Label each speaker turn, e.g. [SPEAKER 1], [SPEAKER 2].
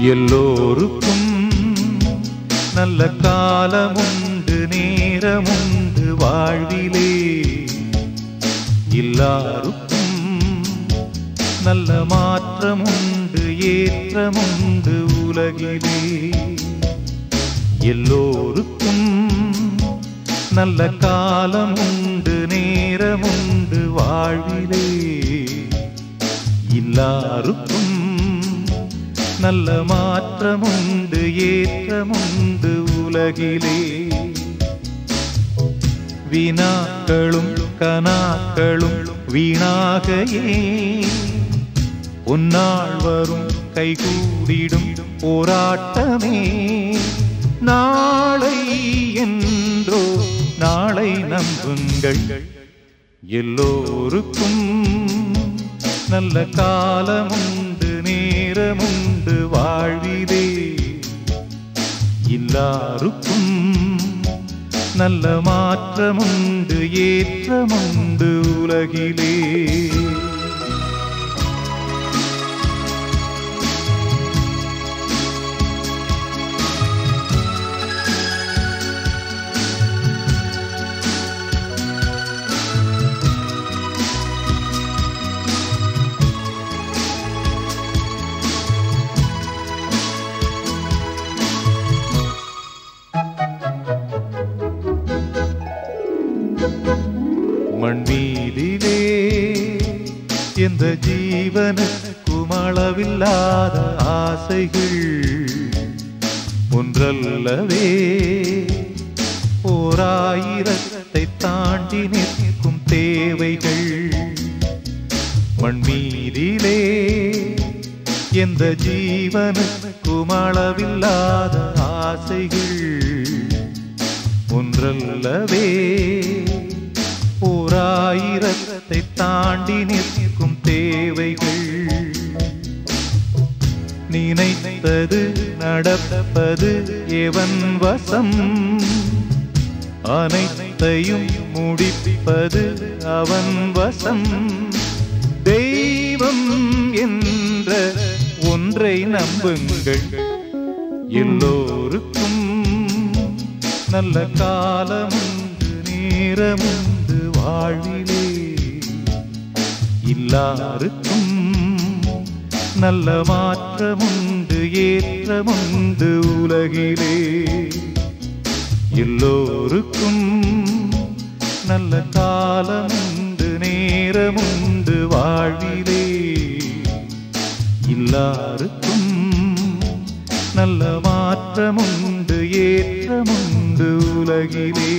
[SPEAKER 1] எல்லோருக்கும் நல்ல காலமுண்டு நேரமுண்டு வாழ்விலே. எல்லாருக்கும் நல்ல மாற்றமுண்டு ஏற்றமுண்டு உலகிலே. எல்லோருக்கும் நல்ல காலமுண்டு நேரமுண்டு வாழ்விலே. எல்லாருக்கும் நல்ல மாற்றமுண்டு ஏற்றமுண்டு உலகிலே. வினாக்களும் கனாக்களும் வீணாகையே. உன்னாள் வரும் கைகூடிடும் போராட்டமே. நாளை என்றோ நாளை நம்புங்கள். எல்லோருக்கும் நல்ல காலமுண்டு நேரமுண்டு. எல்லாருக்கும் நல்ல மாற்றமுண்டு ஏற்றமுண்டு உலகிலே. மண்மீதிலே எந்த ஜீவனுக்கும் அளவில்லாத ஆசைகள் ஒன்றல்லவே. ஓராயிரத்தை தாண்டி நிற்கும் தேவைகள் மண்மீதிலே. எந்த ஜீவனுக்கும் அளவில்லாத ஆசைகள் ஒன்றல்லவே. ஆயிரத்தை தாண்டி நிற்கும் தேவைகள். நினைத்தது நடப்பது எவன் வசம்? அனைத்தையும் முடிப்பது அவன் வசம். தெய்வம் என்ற ஒன்றை நம்புங்கள். எல்லோருக்கும் நல்ல காலம் நேரமும் வாழ்விலே எல்லாருக்கும் நல்ல மாற்றமுண்டு ஏற்றமுண்டு உலகிலே. எல்லோருக்கும் நல்ல காலமுண்டு நேரமுண்டு வாழ்விலே. எல்லாருக்கும் நல்ல மாற்றமுண்டு ஏற்றமுண்டு உலகிலே.